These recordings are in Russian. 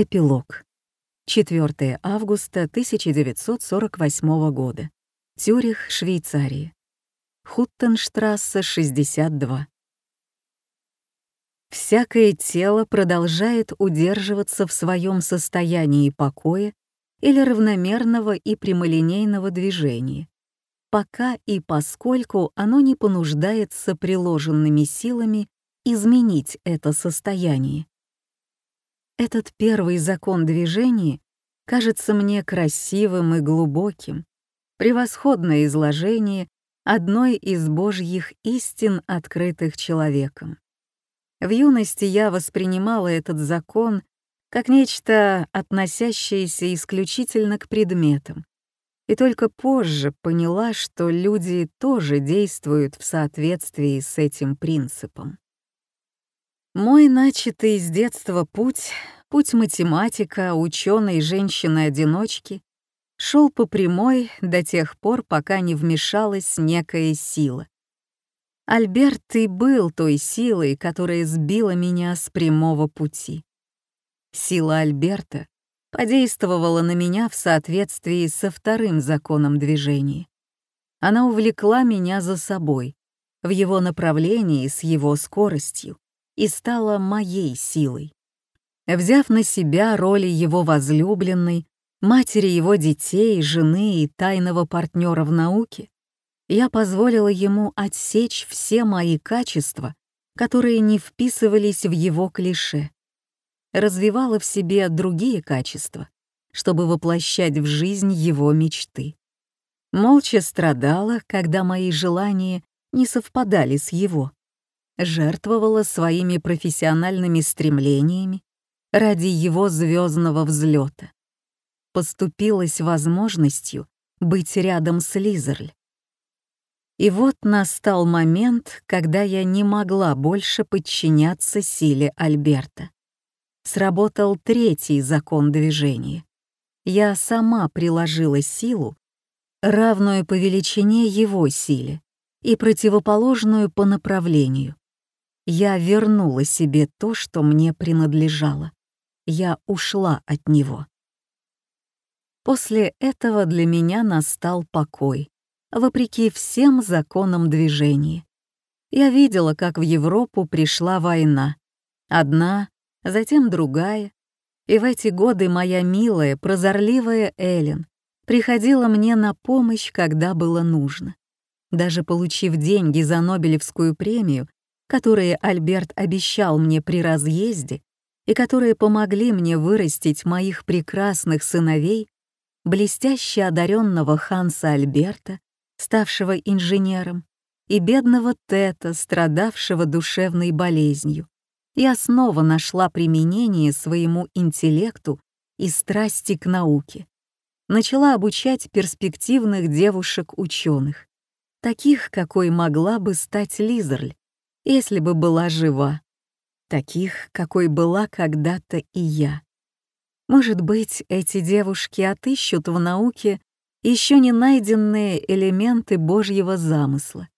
Эпилог. 4 августа 1948 года. Цюрих, Швейцария. Хуттенштрассе, 62. Всякое тело продолжает удерживаться в своем состоянии покоя или равномерного и прямолинейного движения, пока и поскольку оно не понуждается приложенными силами изменить это состояние. Этот первый закон движения кажется мне красивым и глубоким, превосходное изложение одной из божьих истин, открытых человеком. В юности я воспринимала этот закон как нечто, относящееся исключительно к предметам, и только позже поняла, что люди тоже действуют в соответствии с этим принципом. Мой начатый с детства путь, путь математика, ученой женщины-одиночки, шел по прямой до тех пор, пока не вмешалась некая сила. Альберт и был той силой, которая сбила меня с прямого пути. Сила Альберта подействовала на меня в соответствии со вторым законом движения. Она увлекла меня за собой, в его направлении с его скоростью и стала моей силой. Взяв на себя роли его возлюбленной, матери его детей, жены и тайного партнера в науке, я позволила ему отсечь все мои качества, которые не вписывались в его клише. Развивала в себе другие качества, чтобы воплощать в жизнь его мечты. Молча страдала, когда мои желания не совпадали с его жертвовала своими профессиональными стремлениями ради его звездного взлета. Поступилась возможностью быть рядом с Лизерль. И вот настал момент, когда я не могла больше подчиняться силе Альберта. Сработал третий закон движения. Я сама приложила силу, равную по величине его силе и противоположную по направлению. Я вернула себе то, что мне принадлежало. Я ушла от него. После этого для меня настал покой, вопреки всем законам движения. Я видела, как в Европу пришла война. Одна, затем другая. И в эти годы моя милая, прозорливая Эллен приходила мне на помощь, когда было нужно. Даже получив деньги за Нобелевскую премию, которые Альберт обещал мне при разъезде и которые помогли мне вырастить моих прекрасных сыновей, блестяще одаренного Ханса Альберта, ставшего инженером, и бедного Тета, страдавшего душевной болезнью. Я снова нашла применение своему интеллекту и страсти к науке. Начала обучать перспективных девушек-ученых, таких, какой могла бы стать Лизерль, если бы была жива, таких, какой была когда-то и я. Может быть, эти девушки отыщут в науке еще не найденные элементы Божьего замысла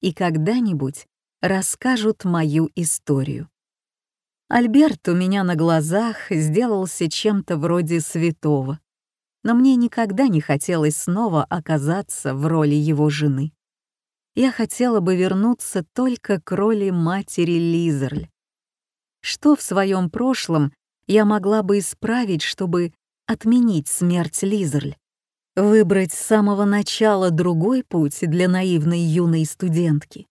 и когда-нибудь расскажут мою историю. Альберт у меня на глазах сделался чем-то вроде святого, но мне никогда не хотелось снова оказаться в роли его жены я хотела бы вернуться только к роли матери Лизерль. Что в своем прошлом я могла бы исправить, чтобы отменить смерть Лизерль? Выбрать с самого начала другой путь для наивной юной студентки?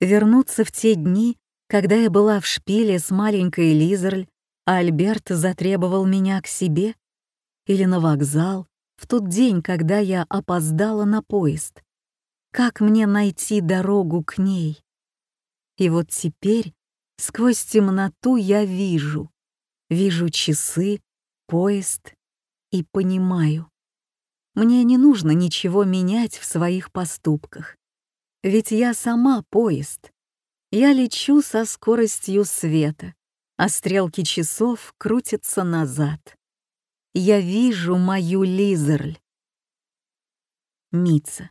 Вернуться в те дни, когда я была в шпиле с маленькой Лизерль, а Альберт затребовал меня к себе? Или на вокзал, в тот день, когда я опоздала на поезд? Как мне найти дорогу к ней? И вот теперь сквозь темноту я вижу. Вижу часы, поезд и понимаю. Мне не нужно ничего менять в своих поступках. Ведь я сама поезд. Я лечу со скоростью света, а стрелки часов крутятся назад. Я вижу мою Лизерль. Мица.